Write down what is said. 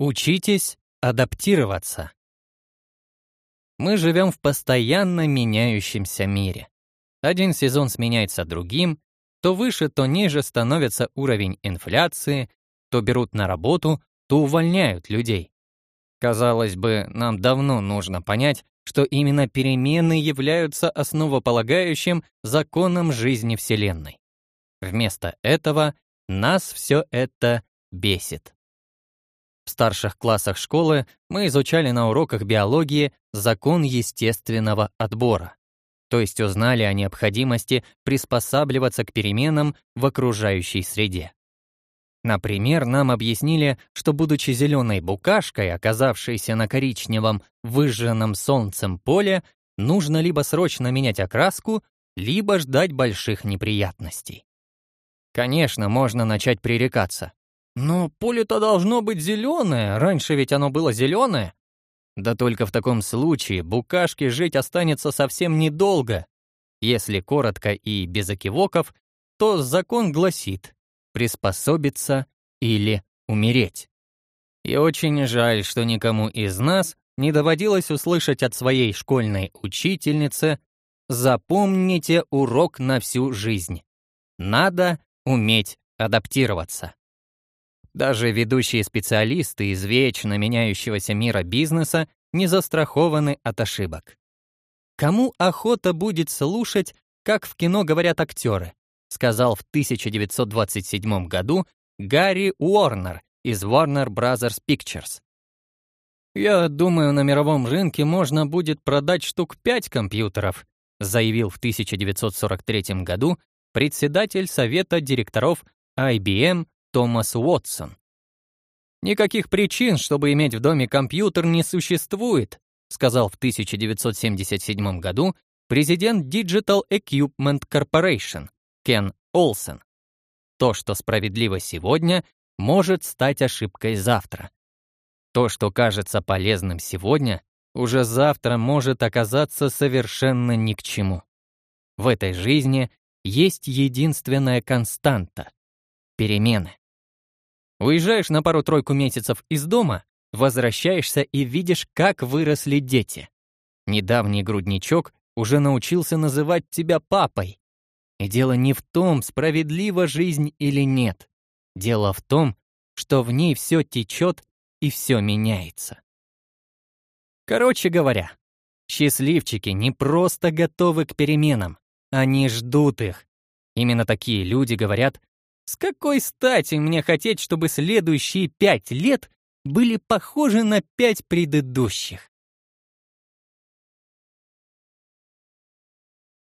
Учитесь адаптироваться. Мы живем в постоянно меняющемся мире. Один сезон сменяется другим, то выше, то ниже становится уровень инфляции, то берут на работу, то увольняют людей. Казалось бы, нам давно нужно понять, что именно перемены являются основополагающим законом жизни Вселенной. Вместо этого нас все это бесит. В старших классах школы мы изучали на уроках биологии закон естественного отбора, то есть узнали о необходимости приспосабливаться к переменам в окружающей среде. Например, нам объяснили, что, будучи зеленой букашкой, оказавшейся на коричневом, выжженном солнцем поле, нужно либо срочно менять окраску, либо ждать больших неприятностей. Конечно, можно начать пререкаться. Но поле-то должно быть зеленое, раньше ведь оно было зеленое. Да только в таком случае букашке жить останется совсем недолго. Если коротко и без окивоков, то закон гласит приспособиться или умереть. И очень жаль, что никому из нас не доводилось услышать от своей школьной учительницы «Запомните урок на всю жизнь. Надо уметь адаптироваться». Даже ведущие специалисты из вечно меняющегося мира бизнеса не застрахованы от ошибок. Кому охота будет слушать, как в кино говорят актеры, сказал в 1927 году Гарри Уорнер из Warner Brothers Pictures. «Я думаю, на мировом рынке можно будет продать штук пять компьютеров», заявил в 1943 году председатель совета директоров IBM Томас Уотсон. «Никаких причин, чтобы иметь в доме компьютер, не существует», сказал в 1977 году президент Digital Equipment Corporation Кен Олсен. То, что справедливо сегодня, может стать ошибкой завтра. То, что кажется полезным сегодня, уже завтра может оказаться совершенно ни к чему. В этой жизни есть единственная константа — перемены. Уезжаешь на пару-тройку месяцев из дома, возвращаешься и видишь, как выросли дети. Недавний грудничок уже научился называть тебя папой. И дело не в том, справедлива жизнь или нет. Дело в том, что в ней все течет и все меняется. Короче говоря, счастливчики не просто готовы к переменам, они ждут их. Именно такие люди говорят с какой стати мне хотеть, чтобы следующие пять лет были похожи на пять предыдущих?